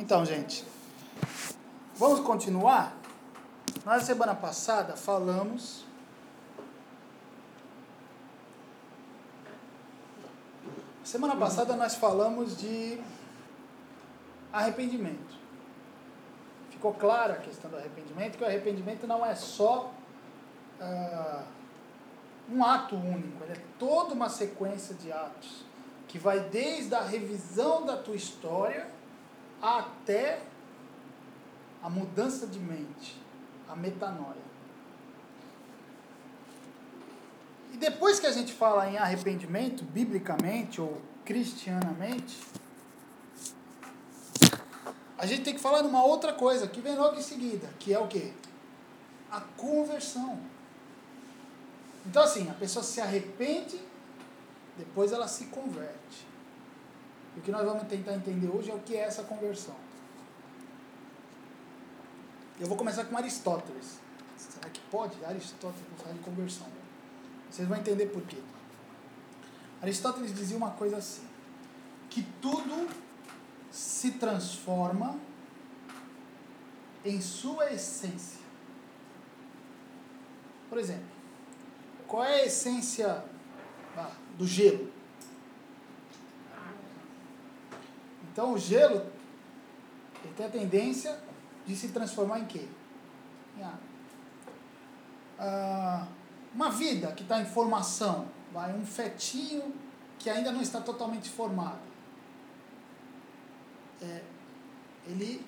Então, gente, vamos continuar? Na semana passada falamos. Semana passada nós falamos de arrependimento. Ficou clara a questão do arrependimento, que o arrependimento não é só uh, um ato único, ele é toda uma sequência de atos que vai desde a revisão da tua história até a mudança de mente, a metanoia. E depois que a gente fala em arrependimento, biblicamente ou cristianamente, a gente tem que falar de uma outra coisa que vem logo em seguida, que é o quê? A conversão. Então assim, a pessoa se arrepende, depois ela se converte. O que nós vamos tentar entender hoje é o que é essa conversão. Eu vou começar com Aristóteles. Será que pode? Aristóteles falar de conversão. Vocês vão entender por quê. Aristóteles dizia uma coisa assim: que tudo se transforma em sua essência. Por exemplo, qual é a essência ah, do gelo? Então o gelo ele tem a tendência de se transformar em quê? Em água. Ah, uma vida que está em formação, vai, um fetinho que ainda não está totalmente formado. É, ele,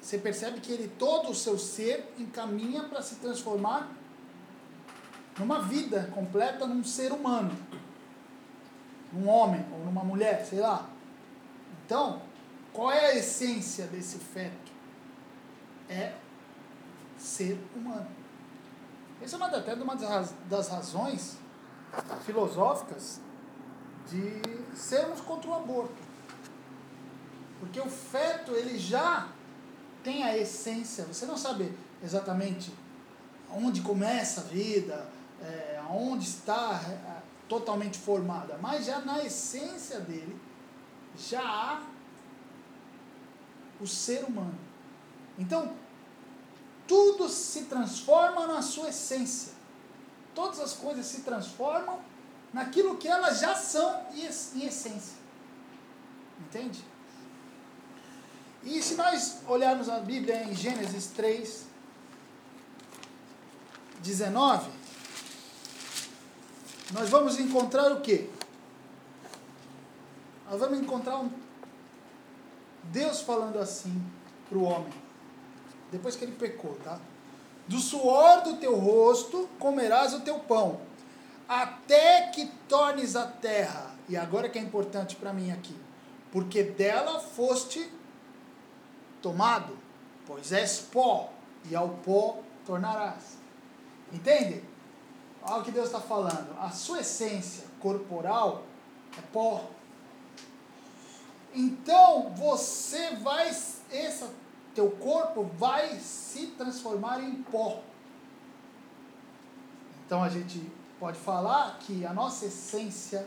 você percebe que ele todo o seu ser encaminha para se transformar numa vida completa, num ser humano, num homem ou numa mulher, sei lá. Então, qual é a essência desse feto? É ser humano. Essa é uma, até uma das razões filosóficas de sermos contra o aborto. Porque o feto, ele já tem a essência, você não sabe exatamente onde começa a vida, é, onde está é, totalmente formada, mas já na essência dele, já o ser humano. Então, tudo se transforma na sua essência. Todas as coisas se transformam naquilo que elas já são em essência. Entende? E se nós olharmos a Bíblia em Gênesis 3, 19, nós vamos encontrar o quê? Nós vamos encontrar um Deus falando assim para o homem, depois que ele pecou, tá? Do suor do teu rosto comerás o teu pão, até que tornes a terra, e agora que é importante para mim aqui, porque dela foste tomado, pois és pó, e ao pó tornarás. Entende? Olha o que Deus está falando. A sua essência corporal é pó. Então você vai, esse teu corpo vai se transformar em pó. Então a gente pode falar que a nossa essência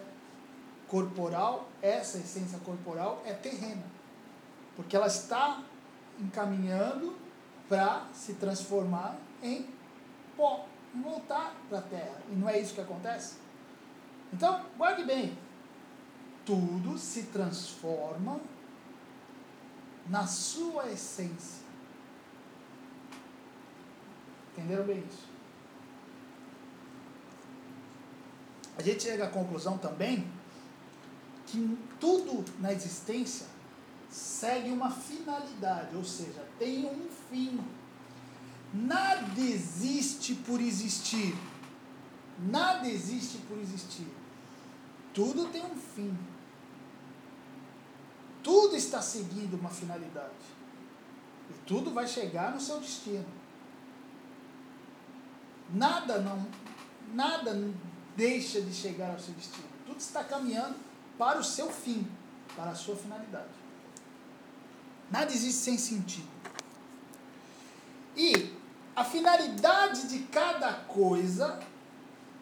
corporal, essa essência corporal é terrena, porque ela está encaminhando para se transformar em pó, voltar para a terra. E não é isso que acontece? Então, guarde bem, tudo se transforma na sua essência. Entenderam bem isso? A gente chega à conclusão também que tudo na existência segue uma finalidade, ou seja, tem um fim. Nada existe por existir. Nada existe por existir. Tudo tem um fim. Tudo está seguindo uma finalidade. E tudo vai chegar no seu destino. Nada não nada deixa de chegar ao seu destino. Tudo está caminhando para o seu fim, para a sua finalidade. Nada existe sem sentido. E a finalidade de cada coisa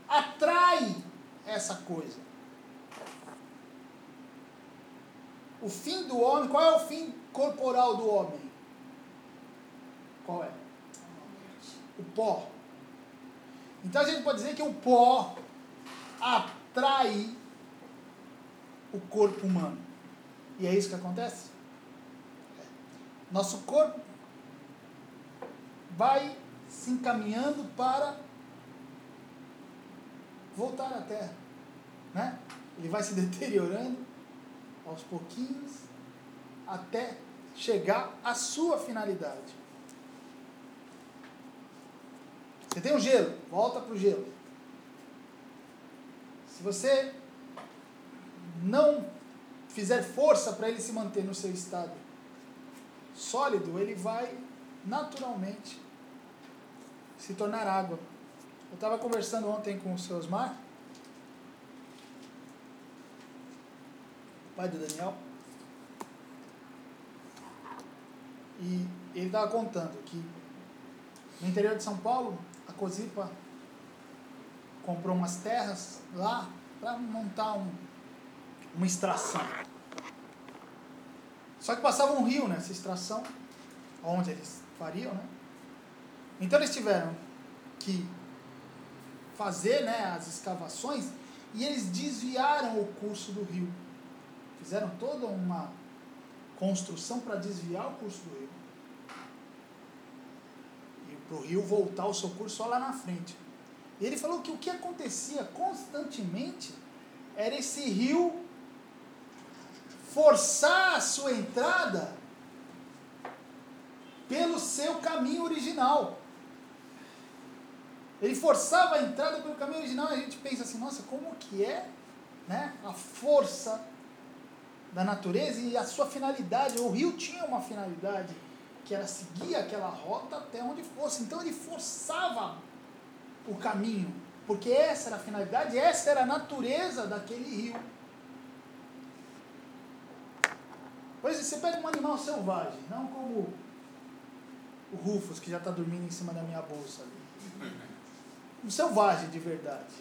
atrai essa coisa. O fim do homem, qual é o fim corporal do homem? Qual é? O pó. Então a gente pode dizer que o pó atrai o corpo humano. E é isso que acontece? Nosso corpo vai se encaminhando para voltar à Terra. Né? Ele vai se deteriorando aos pouquinhos até chegar à sua finalidade. Você tem um gelo, volta para o gelo. Se você não fizer força para ele se manter no seu estado sólido, ele vai naturalmente se tornar água. Eu estava conversando ontem com o seu Osmar, pai do Daniel, e ele estava contando que no interior de São Paulo, a Cosipa comprou umas terras lá para montar um, uma extração. Só que passava um rio nessa extração, onde eles fariam, né? Então eles tiveram que fazer né, as escavações e eles desviaram o curso do rio. Fizeram toda uma construção para desviar o curso do rio. E para o rio voltar o seu curso só lá na frente. E ele falou que o que acontecia constantemente era esse rio forçar a sua entrada pelo seu caminho original. Ele forçava a entrada pelo caminho original e a gente pensa assim, nossa, como que é né, a força da natureza e a sua finalidade. O rio tinha uma finalidade, que era seguir aquela rota até onde fosse. Então ele forçava o caminho, porque essa era a finalidade, essa era a natureza daquele rio. Por exemplo, você pega um animal selvagem, não como o Rufus, que já está dormindo em cima da minha bolsa ali. Um selvagem de verdade.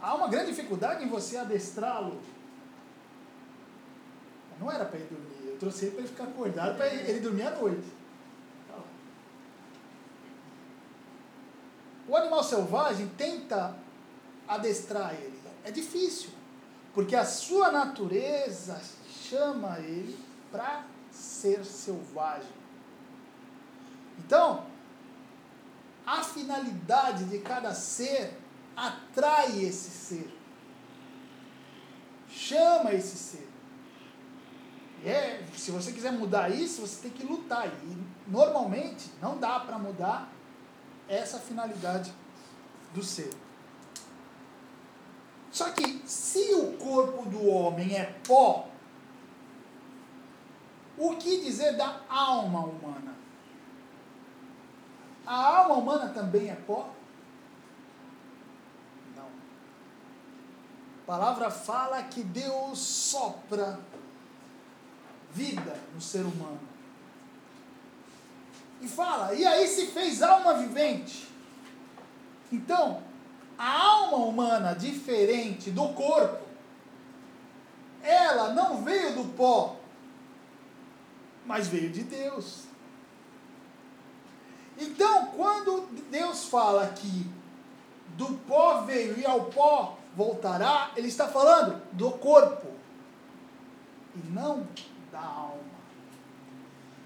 Há uma grande dificuldade em você adestrá-lo. Não era para ele dormir, eu trouxe ele para ele ficar acordado, para ele, ele dormir à noite. O animal selvagem tenta adestrar ele. É difícil, porque a sua natureza chama ele para ser selvagem. Então, a finalidade de cada ser atrai esse ser. Chama esse ser. É, se você quiser mudar isso, você tem que lutar. E normalmente não dá para mudar essa finalidade do ser. Só que se o corpo do homem é pó, o que dizer da alma humana? A alma humana também é pó? Não. A palavra fala que Deus sopra vida no ser humano. E fala, e aí se fez alma vivente. Então, a alma humana, diferente do corpo, ela não veio do pó, mas veio de Deus. Então, quando Deus fala que do pó veio e ao pó voltará, ele está falando do corpo e não da alma.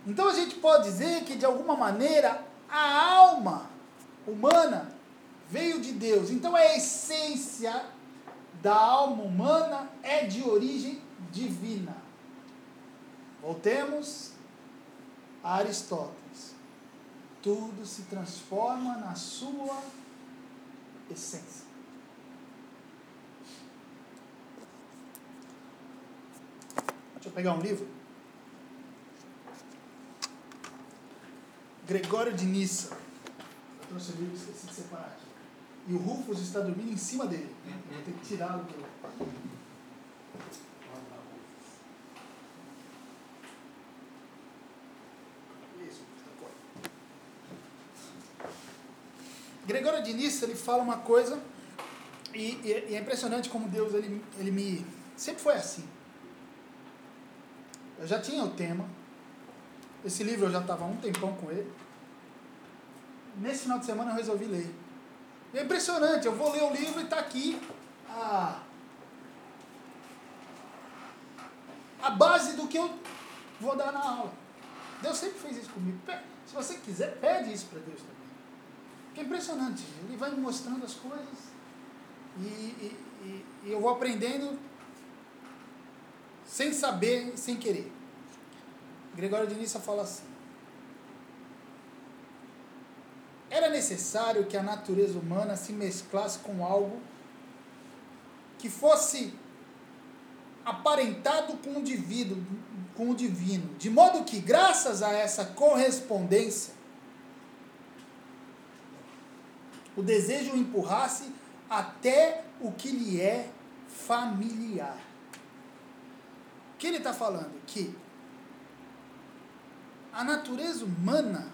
Então a gente pode dizer que de alguma maneira a alma humana veio de Deus. Então a essência da alma humana é de origem divina. Voltemos a Aristóteles. Tudo se transforma na sua essência. Deixa eu pegar um livro. Gregório de Nissa. Eu trouxe o livro, esqueci de separar aqui. E o Rufus está dormindo em cima dele. Vou ter que tirá-lo do. Gregório de Nissa, ele fala uma coisa, e, e, é impressionante como Deus ele, ele me. Sempre foi assim. Eu já tinha o tema. Esse livro eu já estava há um tempão com ele. Nesse final de semana eu resolvi ler. É impressionante, eu vou ler o livro e está aqui a, a base do que eu vou dar na aula. Deus sempre fez isso comigo. Se você quiser, pede isso para Deus também. Porque é impressionante. Ele vai me mostrando as coisas e, e, e, e eu vou aprendendo sem saber, sem querer. Gregório de Nissa fala assim: Era necessário que a natureza humana se mesclasse com algo que fosse aparentado com o divino, com o divino, de modo que graças a essa correspondência o desejo o empurrasse até o que lhe é familiar que ele está falando? Que a natureza humana,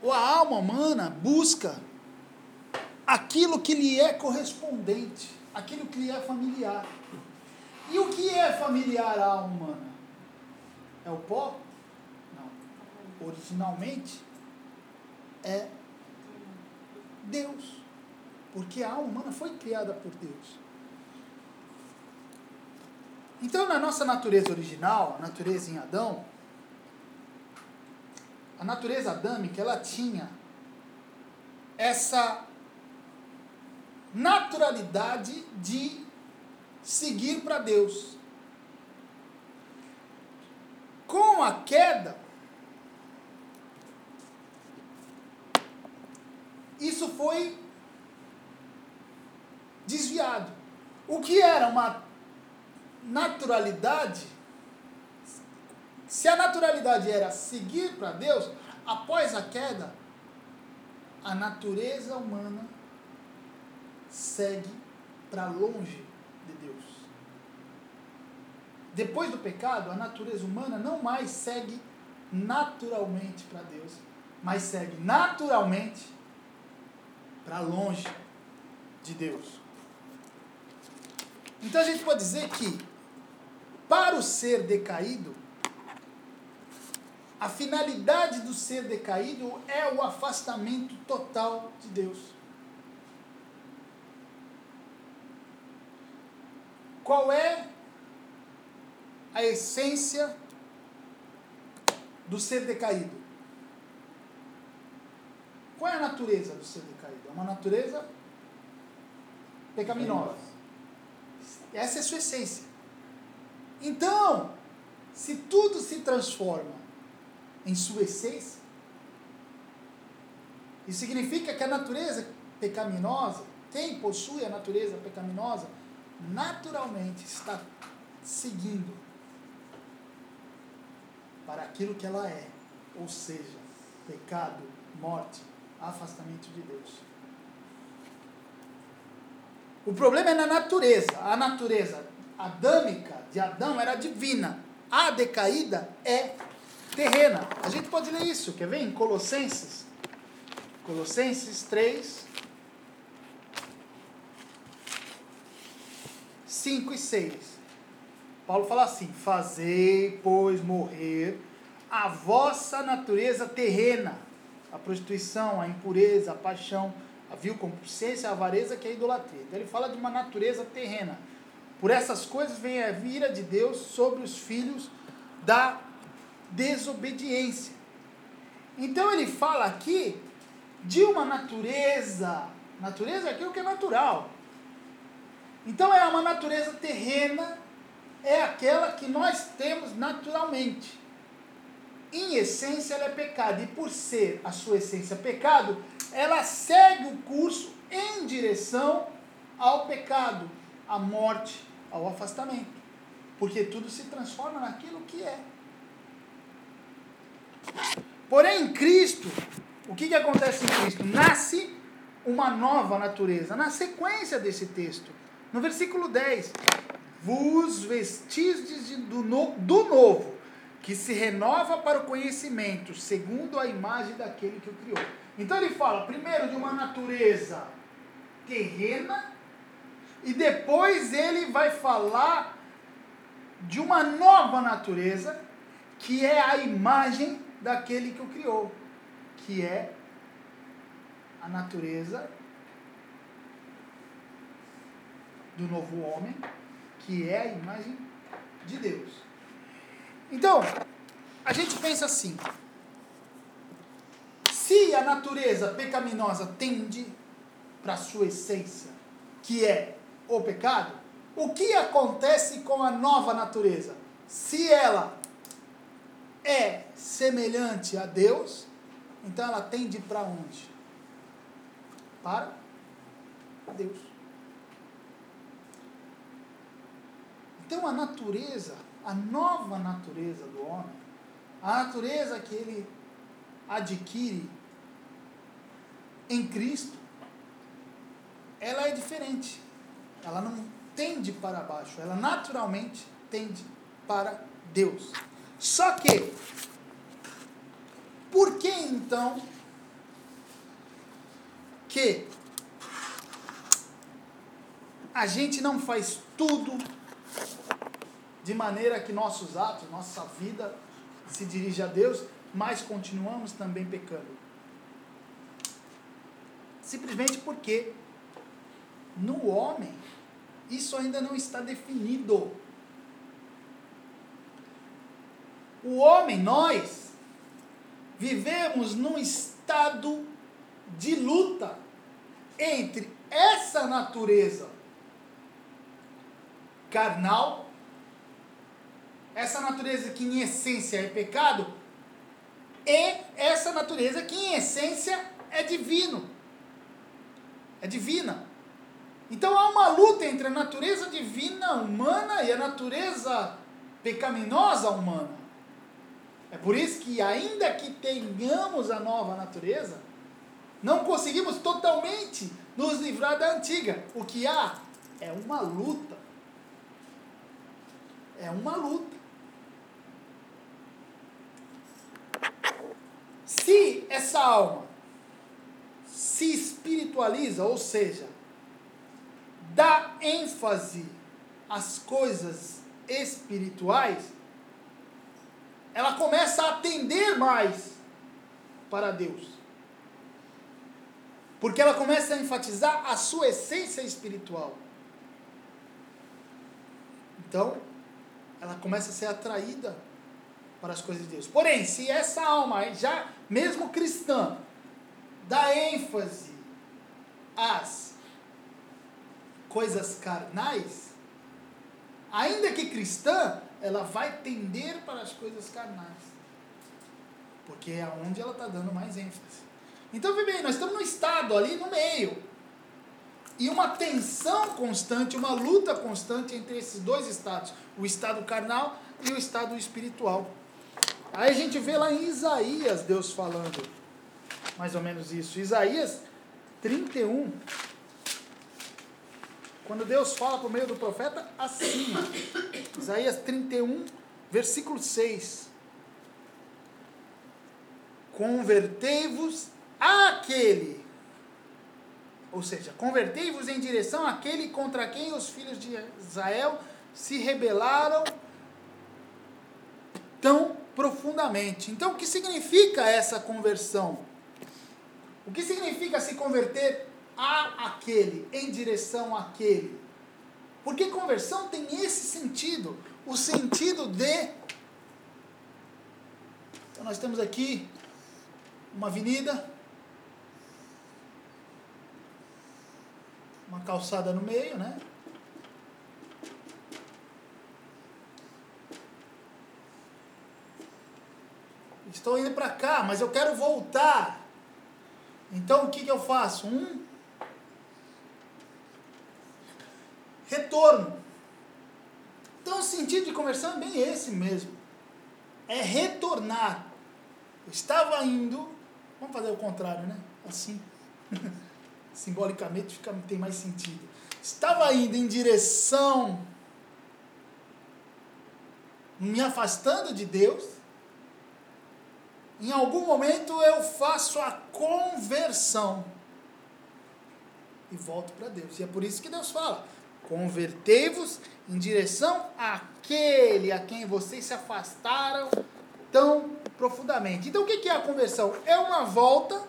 ou a alma humana, busca aquilo que lhe é correspondente, aquilo que lhe é familiar. E o que é familiar à alma humana? É o pó? Não. Originalmente é Deus. Porque a alma humana foi criada por Deus. Então, na nossa natureza original, a natureza em Adão, a natureza adâmica, ela tinha essa naturalidade de seguir para Deus. Com a queda, isso foi desviado. O que era uma naturalidade, se a naturalidade era seguir para Deus, após a queda, a natureza humana segue para longe de Deus. Depois do pecado, a natureza humana não mais segue naturalmente para Deus, mas segue naturalmente para longe de Deus. Então a gente pode dizer que para o ser decaído, a finalidade do ser decaído é o afastamento total de Deus. Qual é a essência do ser decaído? Qual é a natureza do ser decaído? É uma natureza pecaminosa. Essa é a sua essência. Então, se tudo se transforma em sua essência, isso significa que a natureza pecaminosa, quem possui a natureza pecaminosa, naturalmente está seguindo para aquilo que ela é, ou seja, pecado, morte, afastamento de Deus. O problema é na natureza. A natureza adâmica de Adão era divina. A decaída é terrena. A gente pode ler isso, quer ver? Em Colossenses. Colossenses 3, 5 e 6. Paulo fala assim: Fazei, pois, morrer a vossa natureza terrena, a prostituição, a impureza, a paixão, a vil concupiscência, a avareza, que é a idolatria. Então ele fala de uma natureza terrena. Por essas coisas vem a ira de Deus sobre os filhos da desobediência. Então ele fala aqui de uma natureza, natureza é aquilo que é natural. Então é uma natureza terrena, é aquela que nós temos naturalmente. Em essência ela é pecado, e por ser a sua essência pecado, ela segue o curso em direção ao pecado, à morte, ao afastamento. Porque tudo se transforma naquilo que é. Porém, em Cristo, o que, que acontece em Cristo? Nasce uma nova natureza. Na sequência desse texto, no versículo 10, vos vestistes do, no, do novo, que se renova para o conhecimento, segundo a imagem daquele que o criou. Então ele fala primeiro de uma natureza terrena e depois ele vai falar de uma nova natureza, que é a imagem daquele que o criou, que é a natureza do novo homem, que é a imagem de Deus. Então, a gente pensa assim: se a natureza pecaminosa tende para sua essência, que é o pecado, o que acontece com a nova natureza? Se ela é semelhante a Deus, então ela tende para onde? Para Deus. Então a natureza, a nova natureza do homem, a natureza que ele adquire em Cristo, ela é diferente. Ela não tende para baixo, ela naturalmente tende para Deus. Só que, por que então que a gente não faz tudo de maneira que nossos atos, nossa vida se dirige a Deus, mas continuamos também pecando? Simplesmente porque no homem isso ainda não está definido. O homem, nós, vivemos num estado de luta entre essa natureza carnal, essa natureza que em essência é pecado, e essa natureza que em essência é divino. É divina. Então há uma luta entre a natureza divina humana e a natureza pecaminosa humana. É por isso que, ainda que tenhamos a nova natureza, não conseguimos totalmente nos livrar da antiga. O que há é uma luta. É uma luta. Se essa alma se espiritualiza, ou seja, dá ênfase às coisas espirituais, ela começa a atender mais para Deus. Porque ela começa a enfatizar a sua essência espiritual. Então, ela começa a ser atraída para as coisas de Deus. Porém, se essa alma, já mesmo cristã, dá ênfase às coisas carnais, ainda que cristã, ela vai tender para as coisas carnais. Porque é onde ela está dando mais ênfase. Então, vê bem, nós estamos no estado ali no meio. E uma tensão constante, uma luta constante entre esses dois estados, o estado carnal e o estado espiritual. Aí a gente vê lá em Isaías Deus falando mais ou menos isso. Isaías 31, quando Deus fala por meio do profeta, assim. Isaías 31, versículo 6. Convertei-vos àquele. Ou seja, convertei-vos em direção àquele contra quem os filhos de Israel se rebelaram tão profundamente. Então, o que significa essa conversão? O que significa se converter a aquele, em direção àquele. Porque conversão tem esse sentido, o sentido de. Então nós temos aqui uma avenida, uma calçada no meio, né? Estou indo para cá, mas eu quero voltar. Então o que, que eu faço? Um retorno. Então o sentido de conversão é bem esse mesmo. É retornar. Eu estava indo. Vamos fazer o contrário, né? Assim. Simbolicamente fica, tem mais sentido. Estava indo em direção. Me afastando de Deus. Em algum momento eu faço a conversão e volto para Deus. E é por isso que Deus fala: convertei-vos em direção aquele a quem vocês se afastaram tão profundamente. Então, o que é a conversão? É uma volta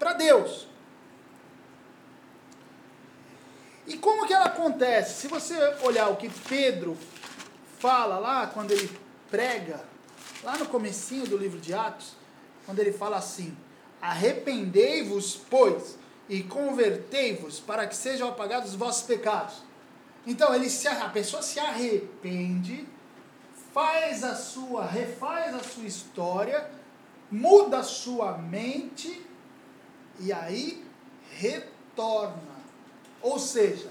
para Deus. E como que ela acontece? Se você olhar o que Pedro fala lá quando ele prega, lá no comecinho do livro de Atos, quando ele fala assim: Arrependei-vos, pois, e convertei-vos para que sejam apagados os vossos pecados. Então ele se, a pessoa se arrepende, faz a sua, refaz a sua história, muda a sua mente e aí retorna. Ou seja,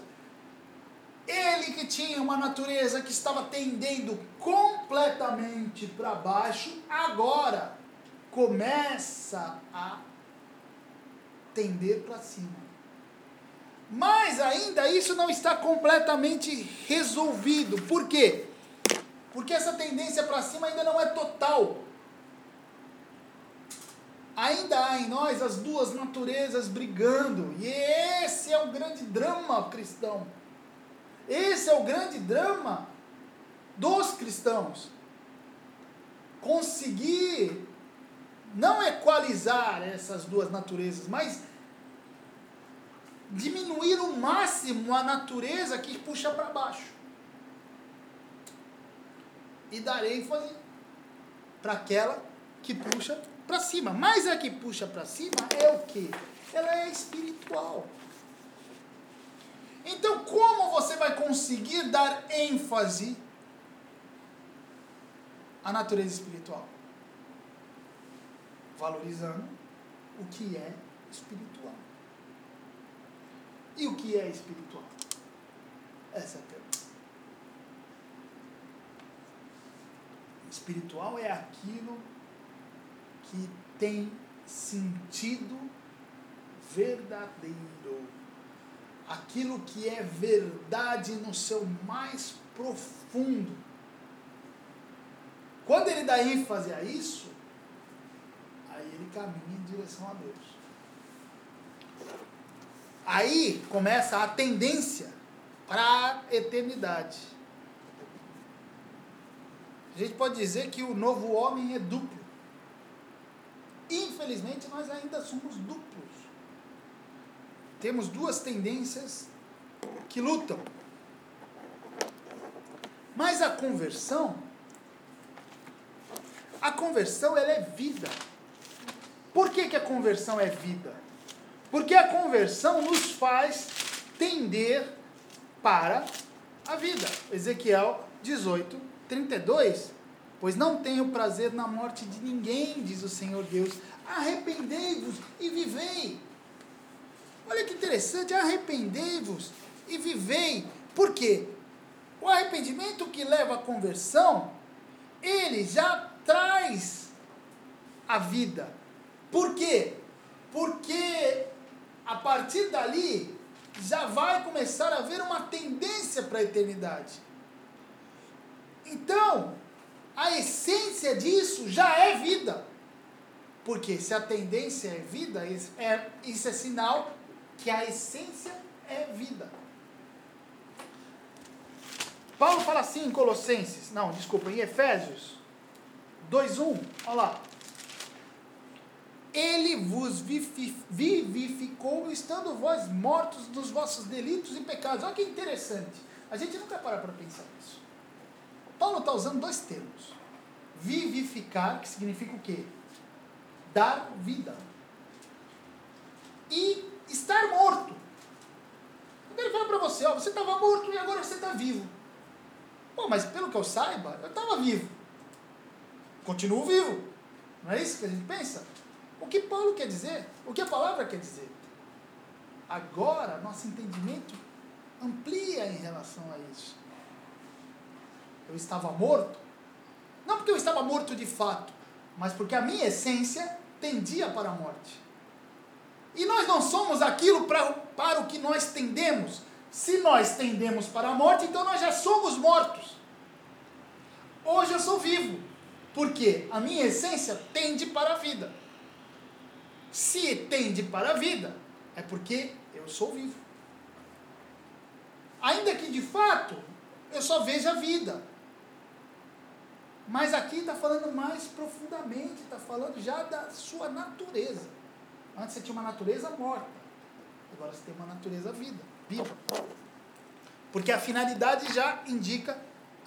ele que tinha uma natureza que estava tendendo completamente para baixo, agora começa a tender para cima. Mas ainda isso não está completamente resolvido. Por quê? Porque essa tendência para cima ainda não é total. Ainda há em nós as duas naturezas brigando. E esse é o grande drama cristão. Esse é o grande drama dos cristãos. Conseguir não equalizar essas duas naturezas, mas diminuir o máximo a natureza que puxa para baixo. E dar ênfase para aquela que puxa para cima. Mas a que puxa para cima é o que? Ela é espiritual. Então, como você vai conseguir dar ênfase à natureza espiritual? Valorizando o que é espiritual. E o que é espiritual? Essa é a pergunta. Espiritual é aquilo que tem sentido verdadeiro. Aquilo que é verdade no seu mais profundo. Quando ele dá ênfase a isso, aí ele caminha em direção a Deus. Aí começa a tendência para a eternidade. A gente pode dizer que o novo homem é duplo. Infelizmente, nós ainda somos duplos. Temos duas tendências que lutam. Mas a conversão, a conversão ela é vida. Por que, que a conversão é vida? Porque a conversão nos faz tender para a vida. Ezequiel 18, 32. Pois não tenho prazer na morte de ninguém, diz o Senhor Deus. Arrependei-vos e vivei. Olha que interessante, arrependei-vos e vivei. Por quê? O arrependimento que leva à conversão, ele já traz a vida. Por quê? Porque a partir dali, já vai começar a haver uma tendência para a eternidade. Então, a essência disso já é vida. Porque se a tendência é vida, é, isso é sinal que a essência é vida. Paulo fala assim em Colossenses, não, desculpa, em Efésios 2:1, olha lá ele vos vivificou, estando vós mortos dos vossos delitos e pecados. Olha que interessante. A gente nunca para para pensar nisso. Paulo está usando dois termos. Vivificar, que significa o quê? Dar vida. E estar morto. Quando ele fala para você, ó, você estava morto e agora você está vivo. Pô, mas pelo que eu saiba, eu estava vivo. Continuo vivo. Não é isso que a gente pensa? O que Paulo quer dizer? O que a palavra quer dizer? Agora, nosso entendimento amplia em relação a isso. Eu estava morto, não porque eu estava morto de fato, mas porque a minha essência tendia para a morte. E nós não somos aquilo para, para o que nós tendemos. Se nós tendemos para a morte, então nós já somos mortos. Hoje eu sou vivo, porque a minha essência tende para a vida. Se tende para a vida, é porque eu sou vivo. Ainda que de fato eu só veja a vida. Mas aqui está falando mais profundamente, está falando já da sua natureza. Antes você tinha uma natureza morta, agora você tem uma natureza vida, viva. Porque a finalidade já indica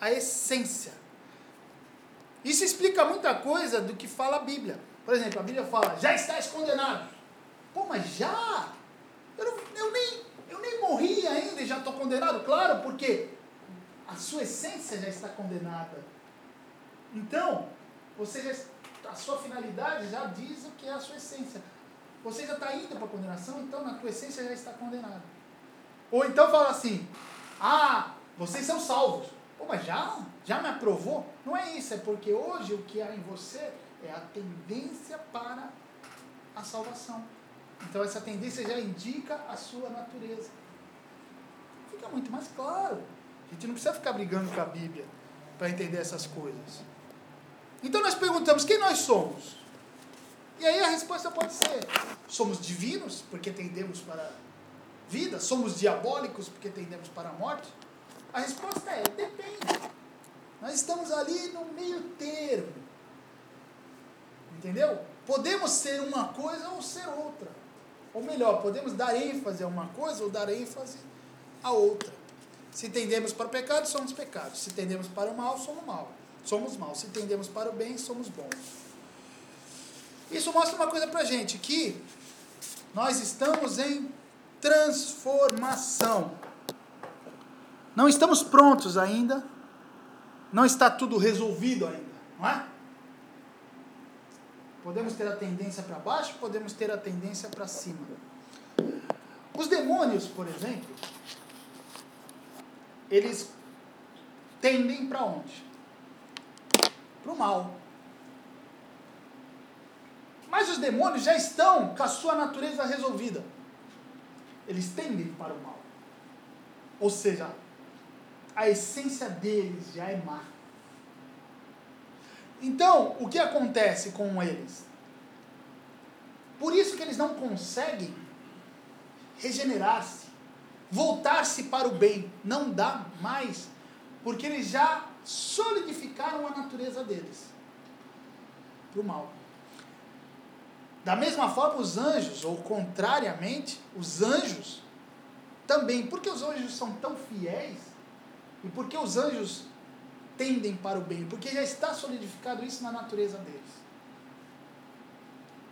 a essência. Isso explica muita coisa do que fala a Bíblia. Por exemplo, a Bíblia fala, já estás condenado. Pô, mas já? Eu, não, eu, nem, eu nem morri ainda e já estou condenado? Claro, porque a sua essência já está condenada. Então, você já, a sua finalidade já diz o que é a sua essência. Você já está indo para a condenação, então na tua essência já está condenado. Ou então fala assim, ah, vocês são salvos. Pô, mas já? Já me aprovou? Não é isso, é porque hoje o que há em você é a tendência para a salvação. Então essa tendência já indica a sua natureza. Fica muito mais claro. A gente não precisa ficar brigando com a Bíblia para entender essas coisas. Então nós perguntamos quem nós somos. E aí a resposta pode ser: somos divinos, porque tendemos para a vida, somos diabólicos, porque tendemos para a morte. A resposta é: depende. Nós estamos ali no meio termo. Entendeu? Podemos ser uma coisa ou ser outra. Ou melhor, podemos dar ênfase a uma coisa ou dar ênfase a outra. Se tendemos para o pecado, somos pecados. Se tendemos para o mal, somos mal. Somos maus. Se tendemos para o bem, somos bons. Isso mostra uma coisa para a gente, que nós estamos em transformação. Não estamos prontos ainda. Não está tudo resolvido ainda, não é? Podemos ter a tendência para baixo, podemos ter a tendência para cima. Os demônios, por exemplo, eles tendem para onde? Para o mal. Mas os demônios já estão com a sua natureza resolvida. Eles tendem para o mal. Ou seja, a essência deles já é má. Então, o que acontece com eles? Por isso que eles não conseguem regenerar-se, voltar-se para o bem. Não dá mais, porque eles já solidificaram a natureza deles para o mal. Da mesma forma, os anjos, ou contrariamente, os anjos também. Porque os anjos são tão fiéis e porque os anjos tendem para o bem, porque já está solidificado isso na natureza deles.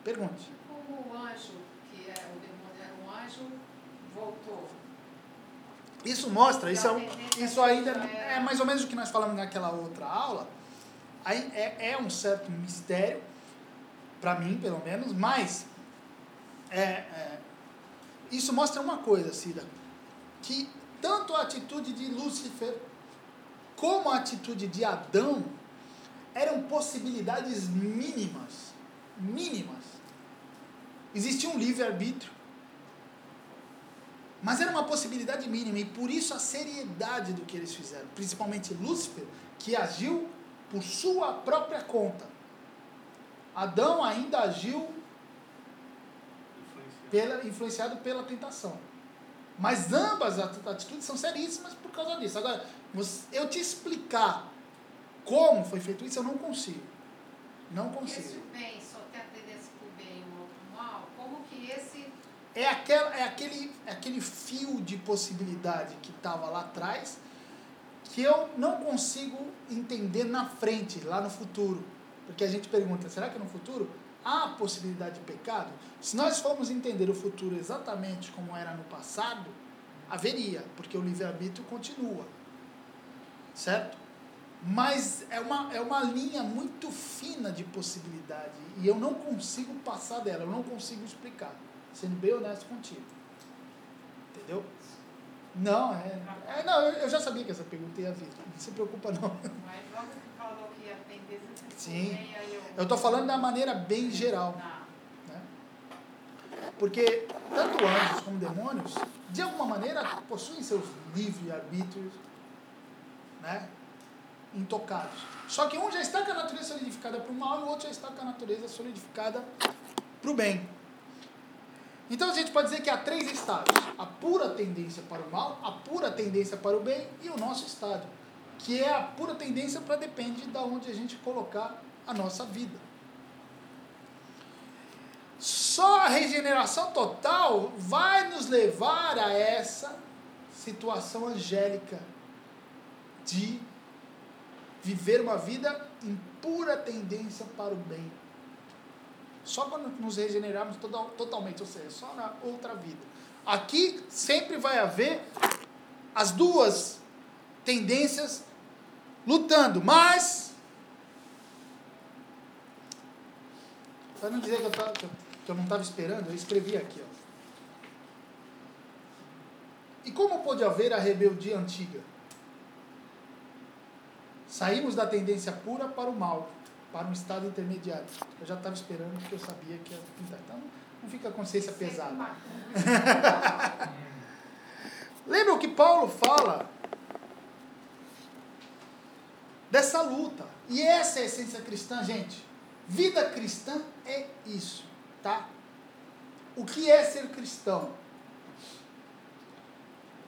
Pergunte. Como o anjo, que é o demônio era um anjo, voltou. Isso mostra, isso, é, isso ainda é mais ou menos o que nós falamos naquela outra aula. É, é um certo mistério, para mim pelo menos, mas é, é, isso mostra uma coisa, Cida, que tanto a atitude de Lúcifer como a atitude de Adão eram possibilidades mínimas. Mínimas. Existia um livre-arbítrio. Mas era uma possibilidade mínima e por isso a seriedade do que eles fizeram. Principalmente Lúcifer, que agiu por sua própria conta. Adão ainda agiu pela, influenciado pela tentação. Mas ambas as atitudes são seríssimas por causa disso. Agora, eu te explicar como foi feito isso, eu não consigo. Não consigo. Esse bem só tem a o bem e o outro mal, como que esse. É, aquela, é, aquele, é aquele fio de possibilidade que estava lá atrás que eu não consigo entender na frente, lá no futuro. Porque a gente pergunta, será que no futuro há possibilidade de pecado? Se nós formos entender o futuro exatamente como era no passado, haveria, porque o livre-arbítrio continua certo? Mas é uma, é uma linha muito fina de possibilidade e eu não consigo passar dela, eu não consigo explicar, sendo bem honesto contigo. Entendeu? Não, é, é não, eu, já sabia que essa pergunta ia vir, não se preocupa não. Mas logo que falou que ia atender, Sim, eu estou falando da maneira bem geral. Né? Porque tanto anjos como demônios, de alguma maneira, possuem seus livre-arbítrios né, intocados. Só que um já está com a natureza solidificada para o mal e o outro já está com a natureza solidificada para o bem. Então a gente pode dizer que há três estádios: a pura tendência para o mal, a pura tendência para o bem e o nosso estado, que é a pura tendência para depende de onde a gente colocar a nossa vida. Só a regeneração total vai nos levar a essa situação angélica de viver uma vida em pura tendência para o bem. Só quando nos regenerarmos total, totalmente, ou seja, só na outra vida. Aqui sempre vai haver as duas tendências lutando, mas. Para não dizer que eu, tava, que eu não estava esperando, eu escrevi aqui. Ó. E como pode haver a rebeldia antiga? Saímos da tendência pura para o mal, para um estado intermediário. Eu já estava esperando porque eu sabia que ia pintar. Então, não fica a consciência pesada. Lembra o que Paulo fala dessa luta? E essa é a essência cristã, gente. Vida cristã é isso, tá? O que é ser cristão?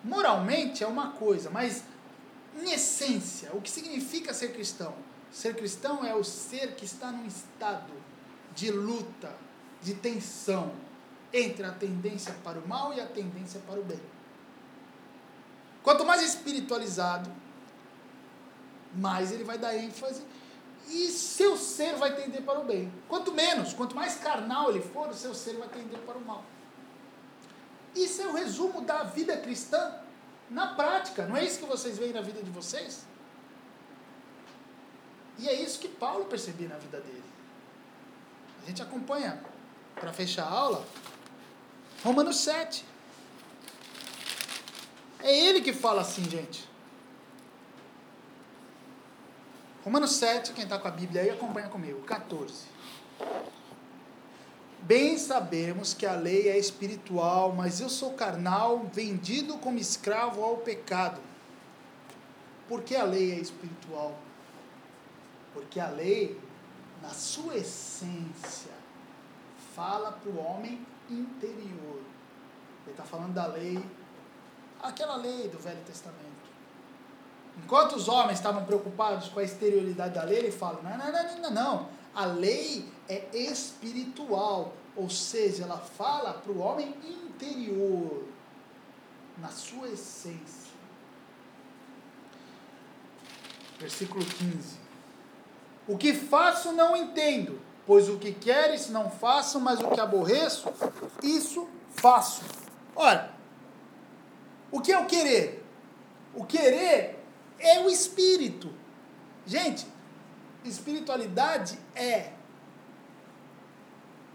Moralmente é uma coisa, mas em essência, o que significa ser cristão? Ser cristão é o ser que está num estado de luta, de tensão entre a tendência para o mal e a tendência para o bem. Quanto mais espiritualizado, mais ele vai dar ênfase e seu ser vai tender para o bem. Quanto menos, quanto mais carnal ele for, o seu ser vai tender para o mal. Isso é o resumo da vida cristã na prática. Não é isso que vocês veem na vida de vocês? E é isso que Paulo percebia na vida dele. A gente acompanha, para fechar a aula, Romanos 7. É ele que fala assim, gente. Romanos 7, quem está com a Bíblia aí, acompanha comigo. 14. Bem sabemos que a lei é espiritual, mas eu sou carnal, vendido como escravo ao pecado. Por que a lei é espiritual? Porque a lei, na sua essência, fala para o homem interior. Ele está falando da lei, aquela lei do Velho Testamento. Enquanto os homens estavam preocupados com a exterioridade da lei, ele fala: não, não, não, não, não. A lei é espiritual, ou seja, ela fala para o homem interior, na sua essência. Versículo 15. O que faço não entendo, pois o que queres não faço, mas o que aborreço, isso faço. Ora, o que é o querer? O querer é o espírito. Gente, espiritualidade é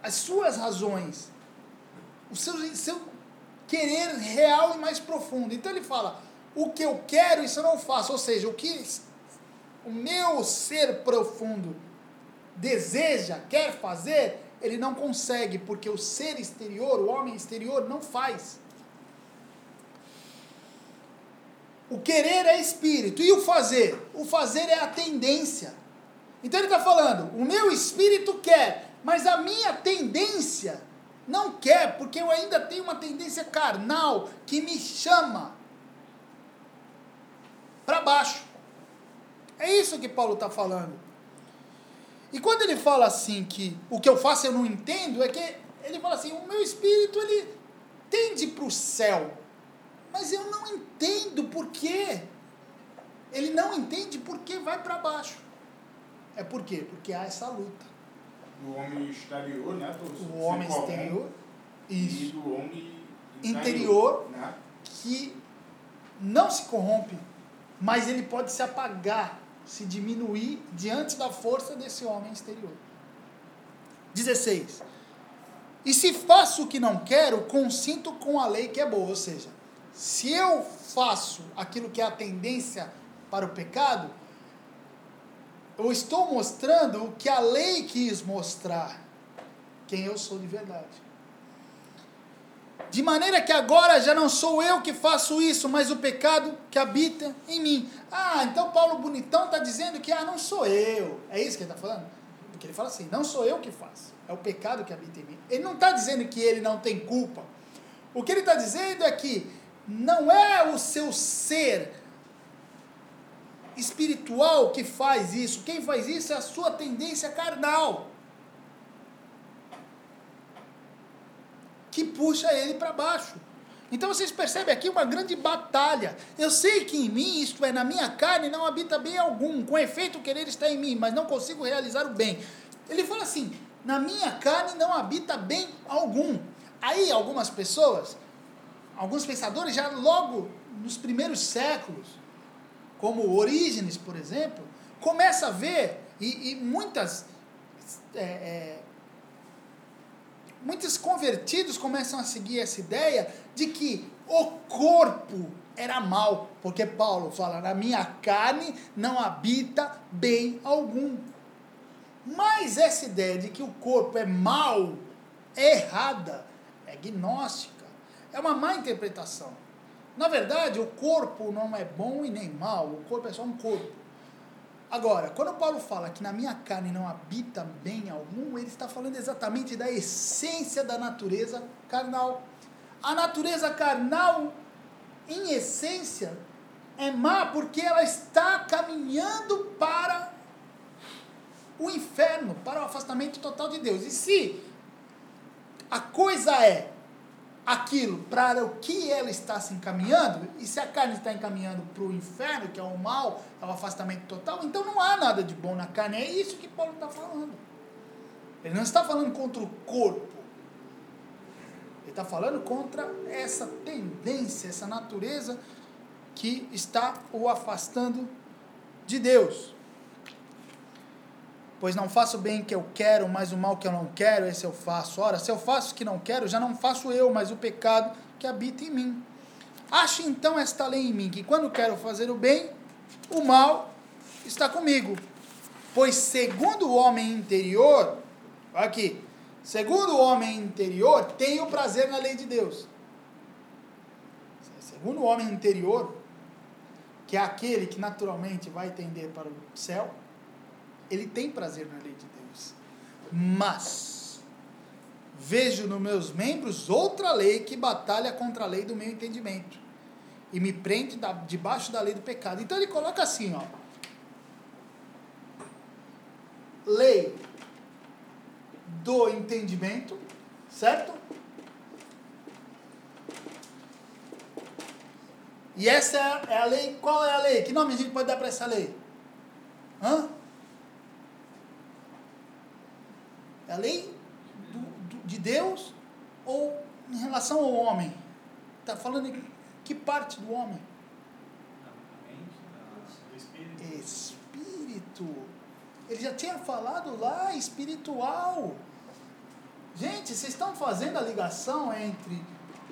as suas razões, o seu, seu querer real e mais profundo. Então ele fala: o que eu quero, isso eu não faço. Ou seja, o que o meu ser profundo deseja, quer fazer, ele não consegue, porque o ser exterior, o homem exterior, não faz. O querer é espírito. E o fazer? O fazer é a tendência. Então ele está falando: o meu espírito quer, mas a minha tendência não quer, porque eu ainda tenho uma tendência carnal que me chama para baixo. É isso que Paulo está falando. E quando ele fala assim que o que eu faço eu não entendo, é que ele fala assim, o meu espírito ele tende para o céu, mas eu não entendo por quê. Ele não entende por que vai para baixo. É por quê? Porque há essa luta. O homem exterior, né? O homem exterior. Isso. E do homem interior, interior né? que não se corrompe, mas ele pode se apagar, se diminuir diante da força desse homem exterior. 16. E se faço o que não quero, consinto com a lei que é boa. Ou seja, se eu faço aquilo que é a tendência para o pecado, eu estou mostrando o que a lei quis mostrar, quem eu sou de verdade. De maneira que agora já não sou eu que faço isso, mas o pecado que habita em mim. Ah, então Paulo Bonitão está dizendo que ah, não sou eu. É isso que ele está falando? Porque ele fala assim: não sou eu que faço, é o pecado que habita em mim. Ele não está dizendo que ele não tem culpa. O que ele está dizendo é que não é o seu ser espiritual que faz isso. Quem faz isso é a sua tendência carnal. Que puxa ele para baixo. Então vocês percebem aqui uma grande batalha. Eu sei que em mim, isto é, na minha carne, não habita bem algum. Com efeito, o querer está em mim, mas não consigo realizar o bem. Ele fala assim: na minha carne não habita bem algum. Aí algumas pessoas, alguns pensadores já logo nos primeiros séculos, como Orígenes, por exemplo, começa a ver, e, e muitas, é, é, muitos convertidos começam a seguir essa ideia de que o corpo era mal, porque Paulo fala: na minha carne não habita bem algum. Mas essa ideia de que o corpo é mal é errada, é gnóstica, é uma má interpretação. Na verdade, o corpo não é bom e nem mal, o corpo é só um corpo. Agora, quando Paulo fala que na minha carne não habita bem algum, ele está falando exatamente da essência da natureza carnal. A natureza carnal, em essência, é má porque ela está caminhando para o inferno, para o afastamento total de Deus. E se a coisa é aquilo para o que ela está se encaminhando, e se a carne está encaminhando para o inferno, que é o mal, é o afastamento total, então não há nada de bom na carne. É isso que Paulo está falando. Ele não está falando contra o corpo. Ele está falando contra essa tendência, essa natureza que está o afastando de Deus. Pois não faço o bem que eu quero, mas o mal que eu não quero, esse eu faço. Ora, se eu faço o que não quero, já não faço eu, mas o pecado que habita em mim. Ache então esta lei em mim, que quando quero fazer o bem, o mal está comigo. Pois segundo o homem interior, aqui, segundo o homem interior, tenho prazer na lei de Deus. Segundo o homem interior, que é aquele que naturalmente vai tender para o céu, ele tem prazer na lei de Deus. Mas vejo nos meus membros outra lei que batalha contra a lei do meu entendimento e me prende da, debaixo da lei do pecado. Então ele coloca assim, ó. Lei do entendimento, certo? E essa é a lei. Qual é a lei? Que nome a gente pode dar para essa lei? Hã? É a lei do, do, de Deus ou em relação ao homem? Está falando em que parte do homem? Espírito. Ele já tinha falado lá espiritual. Gente, vocês estão fazendo a ligação entre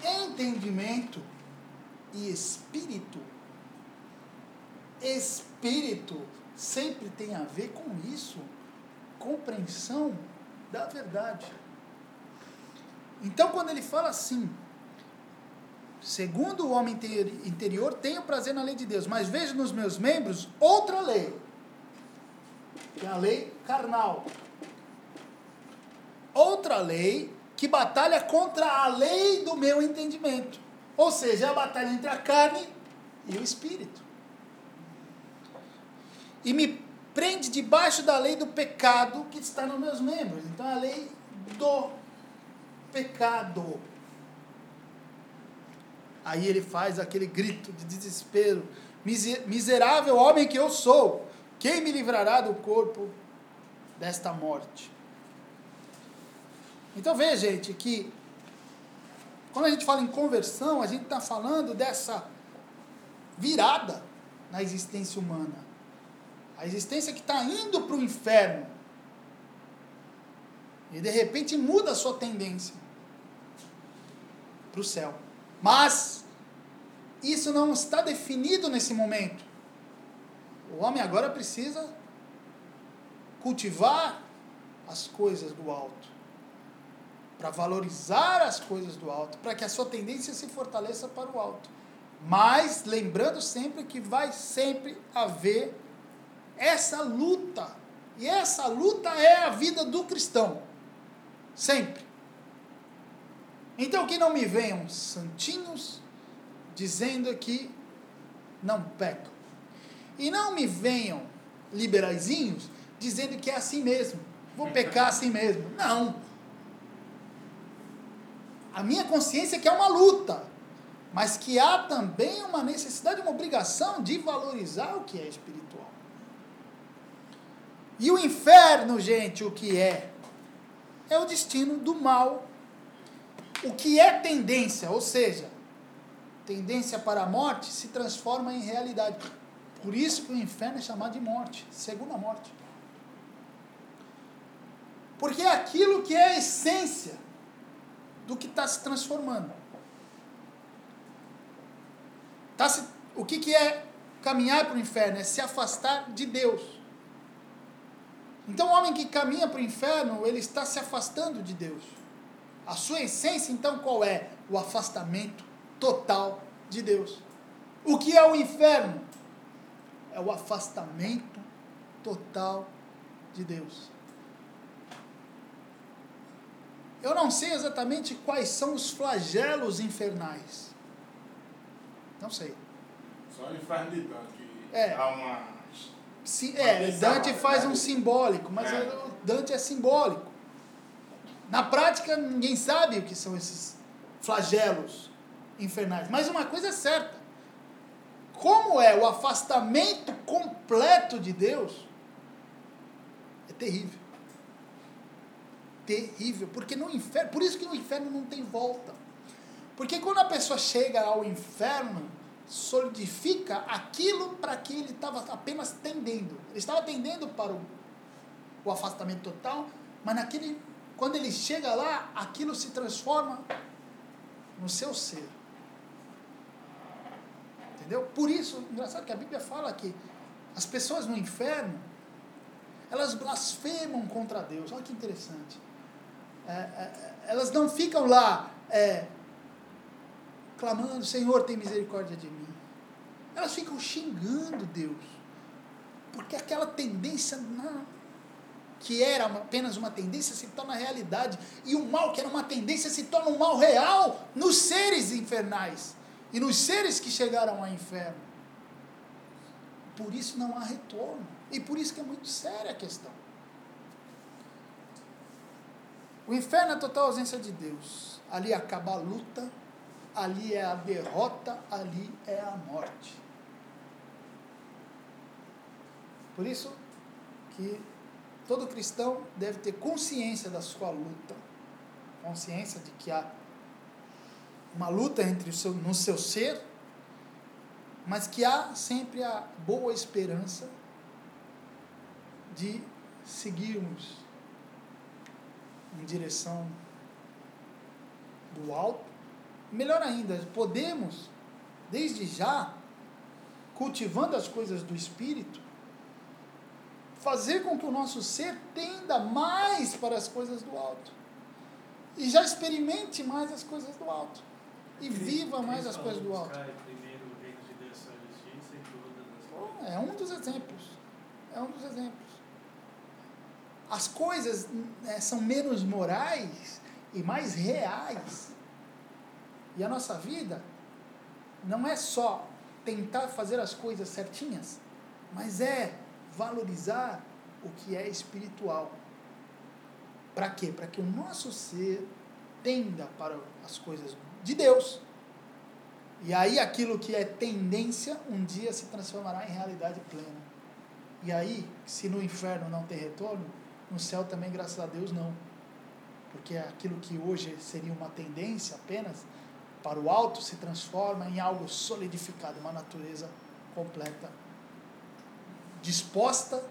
entendimento e espírito? Espírito sempre tem a ver com isso. Compreensão da verdade. Então, quando ele fala assim, segundo o homem interior, tenho prazer na lei de Deus, mas vejo nos meus membros outra lei, que é a lei carnal. Outra lei que batalha contra a lei do meu entendimento. Ou seja, a batalha entre a carne e o espírito. E me prende debaixo da lei do pecado que está nos meus membros. Então, a lei do pecado. Aí ele faz aquele grito de desespero: Miserável homem que eu sou, quem me livrará do corpo desta morte? Então veja, gente, que quando a gente fala em conversão, a gente está falando dessa virada na existência humana. A existência que está indo para o inferno. E de repente muda a sua tendência para o céu. Mas isso não está definido nesse momento. O homem agora precisa cultivar as coisas do alto, para valorizar as coisas do alto, para que a sua tendência se fortaleça para o alto. Mas lembrando sempre que vai sempre haver essa luta. E essa luta é a vida do cristão. Sempre. Então que não me venham santinhos dizendo que não pecam. E não me venham liberaizinhos dizendo que é assim mesmo. Vou pecar assim mesmo. Não. A minha consciência é que é uma luta, mas que há também uma necessidade, uma obrigação de valorizar o que é espiritual. E o inferno, gente, o que é? É o destino do mal. O que é tendência, ou seja, tendência para a morte, se transforma em realidade. Por isso que o inferno é chamado de morte, segunda morte. Porque é aquilo que é a essência do que está se transformando. Tá se, o que, que é caminhar para o inferno? É se afastar de Deus. Então, o homem que caminha para o inferno, ele está se afastando de Deus. A sua essência, então, qual é? O afastamento total de Deus. O que é o inferno? É o afastamento total de Deus. Eu não sei exatamente quais são os flagelos infernais. Não sei. Só o inferno de Dante. É. Há uma. Se, é, Dante faz um né? simbólico, mas É. Dante é simbólico. Na prática, ninguém sabe o que são esses flagelos infernais. Mas uma coisa é certa: como é o afastamento completo de Deus, é terrível. Terrível. Porque no inferno, por isso que no inferno não tem volta. Porque quando a pessoa chega ao inferno, solidifica aquilo para que ele estava apenas tendendo. Ele estava tendendo para o, o afastamento total, mas naquele, quando ele chega lá, aquilo se transforma no seu ser. Entendeu? Por isso, engraçado que a Bíblia fala que as pessoas no inferno, elas blasfemam contra Deus. Olha que interessante. É, é, elas não ficam lá é, clamando, Senhor, tem misericórdia de mim. Elas ficam xingando Deus. Porque aquela tendência que era apenas uma tendência se torna realidade. E o mal, que era uma tendência, se torna um mal real nos seres infernais. E nos seres que chegaram ao inferno. Por isso não há retorno. E por isso que é muito séria a questão. O inferno é a total ausência de Deus. Ali acaba a luta, ali é a derrota, ali é a morte. Por isso que todo cristão deve ter consciência da sua luta, consciência de que há uma luta entre o seu, no seu ser, mas que há sempre a boa esperança de seguirmos em direção do alto. Melhor ainda, podemos, desde já, cultivando as coisas do Espírito, fazer com que o nosso ser tenda mais para as coisas do alto. E já experimente mais as coisas do alto. E viva mais as coisas do alto. É um dos exemplos. É um dos exemplos. As coisas né, são menos morais e mais reais. E a nossa vida não é só tentar fazer as coisas certinhas, mas é valorizar o que é espiritual. Para quê? Para que o nosso ser tenda para as coisas de Deus. E aí aquilo que é tendência um dia se transformará em realidade plena. E aí, se no inferno não tem retorno, no céu também, graças a Deus, não. Porque aquilo que hoje seria uma tendência apenas para o alto se transforma em algo solidificado, uma natureza completa, disposta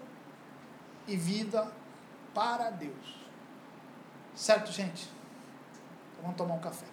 e vida para Deus. Certo, gente? Então vamos tomar um café.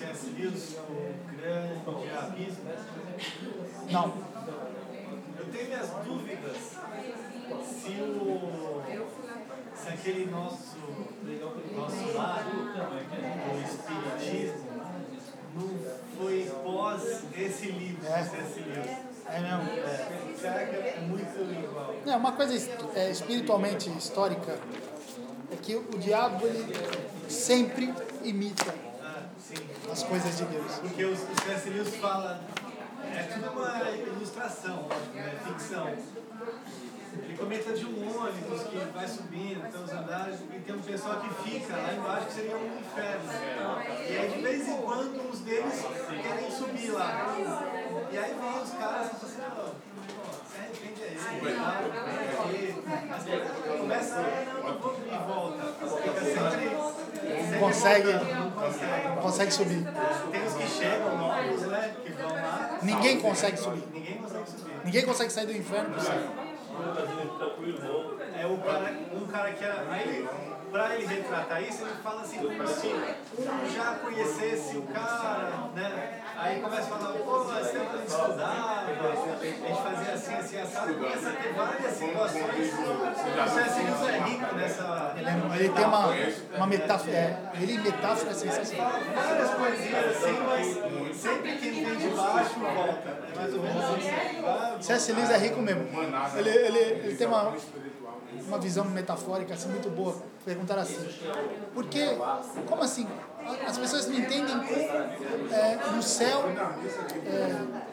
Livro. Lewis, O Grande Abismo? Não. Eu tenho minhas dúvidas se o se aquele nosso nosso lado do espiritismo não foi pós esse livro É. C.S. Lewis. É mesmo. É, será que é muito igual? É, uma coisa é, espiritualmente histórica é que o diabo ele sempre imita. As coisas de Deus. Porque o, o C.S. Lewis fala, é tudo uma ilustração, né? ficção. Ele comenta de um ônibus que vai subindo, tem os andares, e tem um pessoal que fica lá embaixo, que seria um inferno. E aí, de vez em quando, os deles querem subir lá. E aí vem os caras e falam assim, "Ó, se arrepende começa, não, não e volta. Fica sempre... Consegue. não consegue. Subir. Tem os que chegam novos, né? Que vão lá. Ninguém consegue subir. Ninguém consegue subir. Ninguém consegue sair do inferno pro céu. É o cara, um cara que era. Aí, pra ele retratar isso, ele fala assim, como se um já conhecesse o cara, né? Aí começa a falar, pô, mas tempo a gente estudava, a gente fazia assim, assim, assado, começa a ter várias situações. O C.S. Lewis é rico nessa. Ele, é- ele tem uma, uma metáfora. É, ele em metáfora é sensacional. Várias coisinhas assim, mas sempre quem vem de baixo volta. É mais ou menos assim. C.S. Lewis é rico mesmo. Ele, ele, ele tem uma, uma visão metafórica assim, muito boa. Perguntaram assim, por que, como assim? As pessoas não entendem como é, no céu é,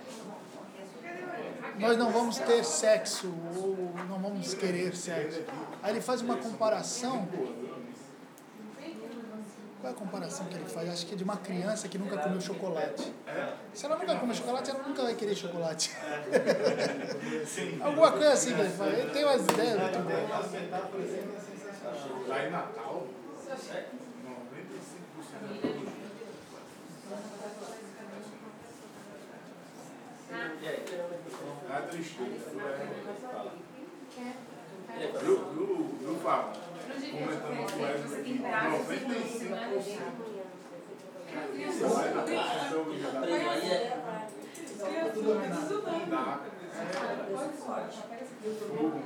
nós não vamos ter sexo ou não vamos querer sexo. Aí ele faz uma comparação. Qual é a comparação que ele faz? Acho que é de uma criança que nunca comeu chocolate. Se ela nunca comer chocolate, ela nunca vai querer chocolate. Alguma coisa assim que ele faz. Ele tem umas ideias muito boas. Lá em Natal, 95% é tristeza. Viu, viu, viu, Fábio? Comentando com o Wesley aqui, 95%. Você vai na casa, você ouve jogar. Não dá. Fogo.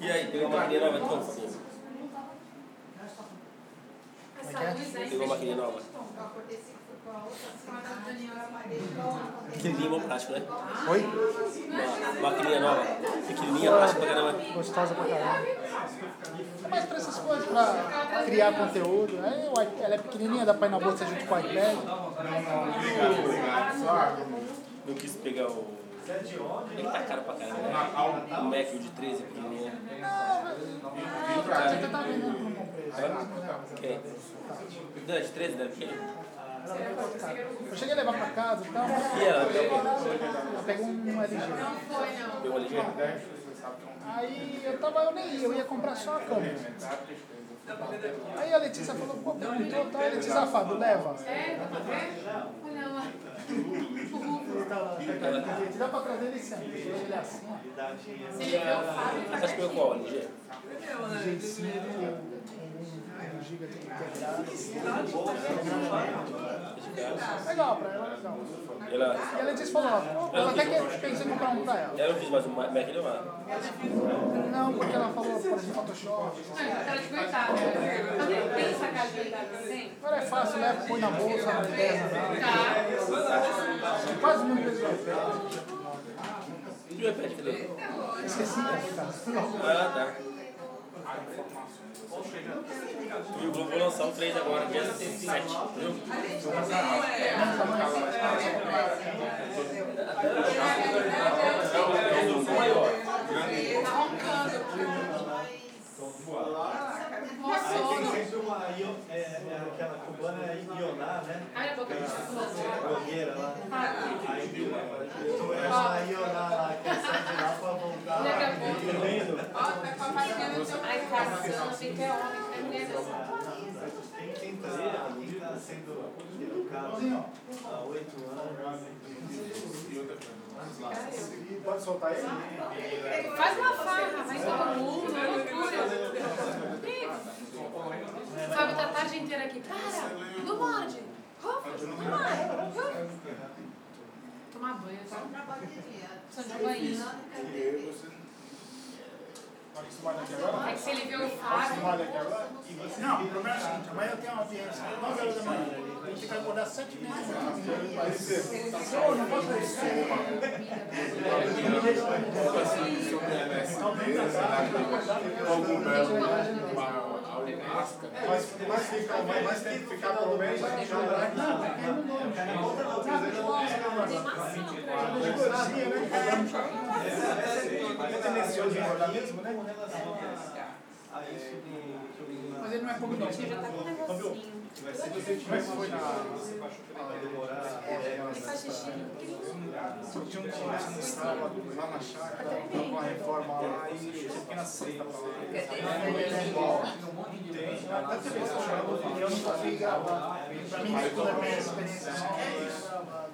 E aí, pegou uma nova de novo, Fabinho? Pegou uma maquininha nova? Pequenininha, bom prático, né? Oi? Uma maquininha nova. Pequenininha, prática pra caramba. Gostosa pra caramba. É mais pra essas coisas, pra criar conteúdo. I- ela é pequenininha, dá pra ir na bolsa junto com o iPad. Não quis pegar o. Ele tá caro pra caramba, né? O Mac o de 13, pequenininha. Vim pra Você tá vendendo Ok. Dois, três daqui. Eu cheguei a levar pra casa e tal. E ela pegou um LG. Pegou um LG? Aí eu tava, eu nem ia, eu ia comprar só a câmera. Aí a Letícia falou, pô, perguntou, tá? A Letícia ah, Fábio, leva. É, olha lá. Dá pra trazer ele assim, ele é assim, ó. Você viu é o qual, LG? 1 GB integrado. Legal, pra ela é legal. Ela, e ela disse, falou, ela até que pensei em comprar um pra ela. Ela não quis mais um Mac levar. Não, porque ela falou, por de Photoshop. Não, ela te coitada. Né? Tem sacanagem da também? Agora é fácil, né? põe na bolsa, na terra. Né? Tá. Quase mil vezes E o iPad que deu? Esqueci. Ah, tá. E o Globo vai lançar o 3 agora, dia 7, viu? É o maior. Tá roncando. Aí tem sempre uma. io- É, é aquela cubana é Ioná, né? Abre a boca chocolate. Blogueira lá. Aí tu é a Ioná lá, que sai de lá pra voltar. Daqui a pouco. Lindo. Ai, caçando, tem que é homem, tem mulher dessa. Quem, quem, tá, quem tá sendo educado há oito anos. Pode soltar ele? Faz uma farra, vai todo mundo, é loucura. Fábio tá a tarde inteira aqui. Para, não morde. Tomar banho, tá? De banho. aí você Olha que você vai daqui agora? É que se ele vê o Fábio? Não, o problema é o seguinte, amanhã eu tenho uma audiência, 9 horas da manhã. A gente vai acordar 7 e meia da manhã. vai ser. Eu não posso fazer isso. Mas, mas, fica, mas tem que ficar pelo menos Não, porque eu não dou. tem maçã. Até nesse jornalismo, né? Com relação a, a isso do. Mas ele não é pouco não. Já tá com um negocinho. Ser que você tivesse foi na. Vai demorar. Ele faz xixi. Tinha um time no sábado, lá na chácara, tava uma reforma lá e fiquei na sexta Eu não consegui gravar. Pra mim, tudo é minha experiência nova. Vamos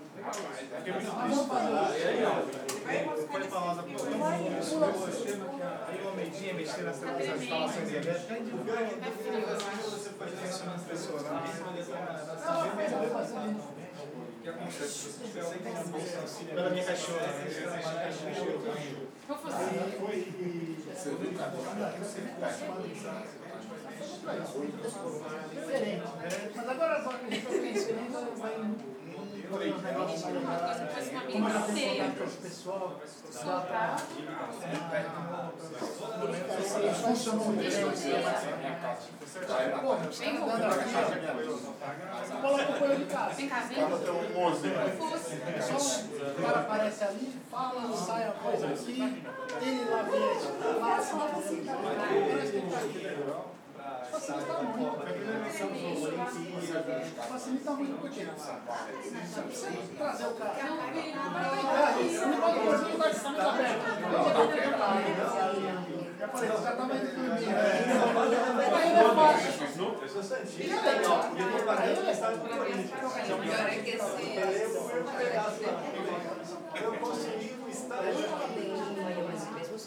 Aí Almeidinha nas. Você fazer. diferente. Mas agora, agora que a gente vai experiência, vai uma tem mini contato com esse pessoal, Soltar. tá andando aqui, coloca o cara aparece ali, fala, sai a coisa aqui, ele lá vê, lá facilita muito. Facilita muito. Facilita muito porque não precisa trazer o cara. Esse negócio do cozinho vai estar muito aberto. Já falei, os caras estão mais dormindo. Aí é fácil. Eu sou Santista. E é legal. E eu tô pagando o Melhor é aquecer. Eu consegui um estágio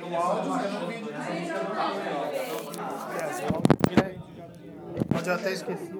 No áudio, vídeo. Mas eu até esqueci.